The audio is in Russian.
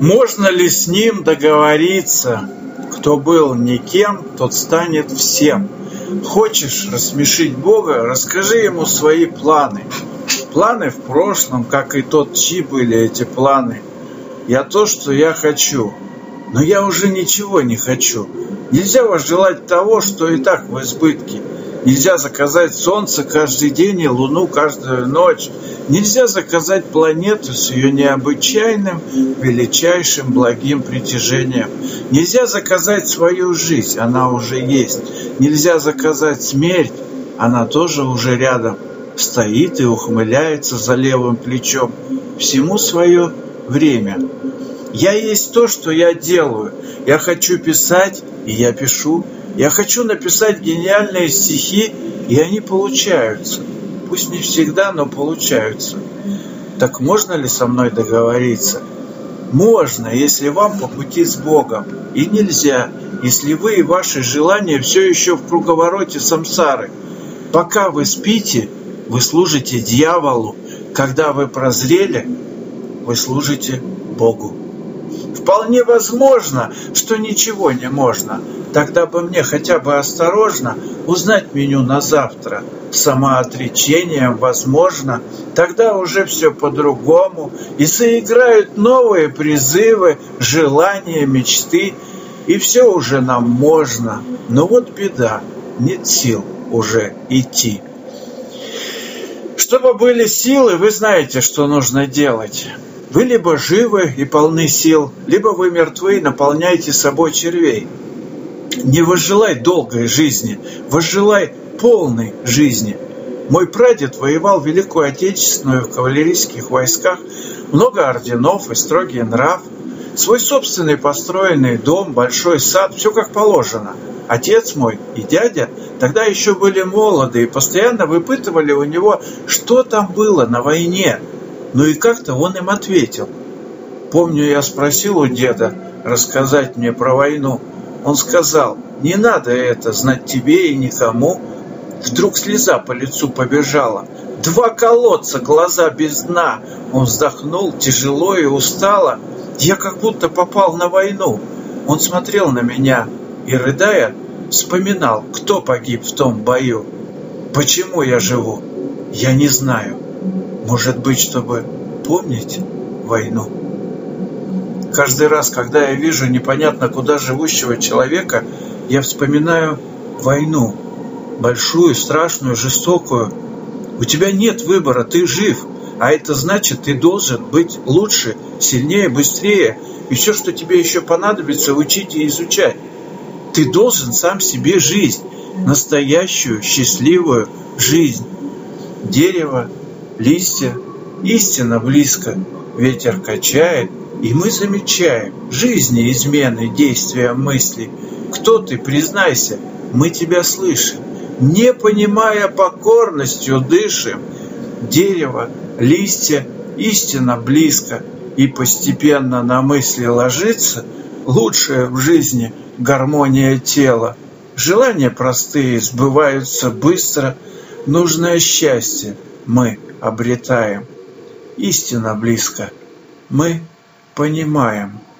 Можно ли с ним договориться? Кто был никем, тот станет всем. Хочешь рассмешить Бога, расскажи ему свои планы. Планы в прошлом, как и тот, чьи были эти планы. Я то, что я хочу, но я уже ничего не хочу. Нельзя возжелать того, что и так в избытке. Нельзя заказать солнце каждый день и луну каждую ночь. Нельзя заказать планету с ее необычайным, величайшим благим притяжением. Нельзя заказать свою жизнь, она уже есть. Нельзя заказать смерть, она тоже уже рядом. Стоит и ухмыляется за левым плечом. Всему свое время. Я есть то, что я делаю. Я хочу писать, и я пишу. Я хочу написать гениальные стихи, и они получаются. Пусть не всегда, но получаются. Так можно ли со мной договориться? Можно, если вам по пути с Богом. И нельзя, если вы и ваши желания все еще в круговороте самсары. Пока вы спите, вы служите дьяволу. Когда вы прозрели, вы служите Богу. Вполне возможно, что ничего не можно. Тогда бы мне хотя бы осторожно узнать меню на завтра. Самоотречением возможно. Тогда уже все по-другому. И заиграют новые призывы, желания, мечты. И все уже нам можно. Но вот беда. Нет сил уже идти. Чтобы были силы, вы знаете, что нужно делать. Вы либо живы и полны сил, либо вы мертвы и наполняете собой червей. Не возжелай долгой жизни, возжелай полной жизни. Мой прадед воевал в Великую Отечественную в кавалерийских войсках, много орденов и строгий нрав, свой собственный построенный дом, большой сад, все как положено. Отец мой и дядя тогда еще были молоды и постоянно выпытывали у него, что там было на войне – ну и как-то он им ответил. Помню, я спросил у деда рассказать мне про войну. Он сказал, не надо это знать тебе и никому. Вдруг слеза по лицу побежала. Два колодца, глаза без дна. Он вздохнул тяжело и устало. Я как будто попал на войну. Он смотрел на меня и, рыдая, вспоминал, кто погиб в том бою. Почему я живу, я не знаю. Может быть, чтобы помнить войну? Каждый раз, когда я вижу непонятно куда живущего человека, я вспоминаю войну. Большую, страшную, жестокую. У тебя нет выбора, ты жив. А это значит, ты должен быть лучше, сильнее, быстрее. И все, что тебе еще понадобится, учить и изучать. Ты должен сам себе жизнь, настоящую, счастливую жизнь. Дерево, листья, истина близко, ветер качает, и мы замечаем жизни измены действия мыслей. Кто ты, признайся, мы тебя слышим, не понимая покорностью дышим. Дерево, листья, истина близко, и постепенно на мысли ложится лучшее в жизни гармония тела. Желания простые сбываются быстро, нужное счастье мы обретаем. Истина близко. Мы понимаем –